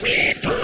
It's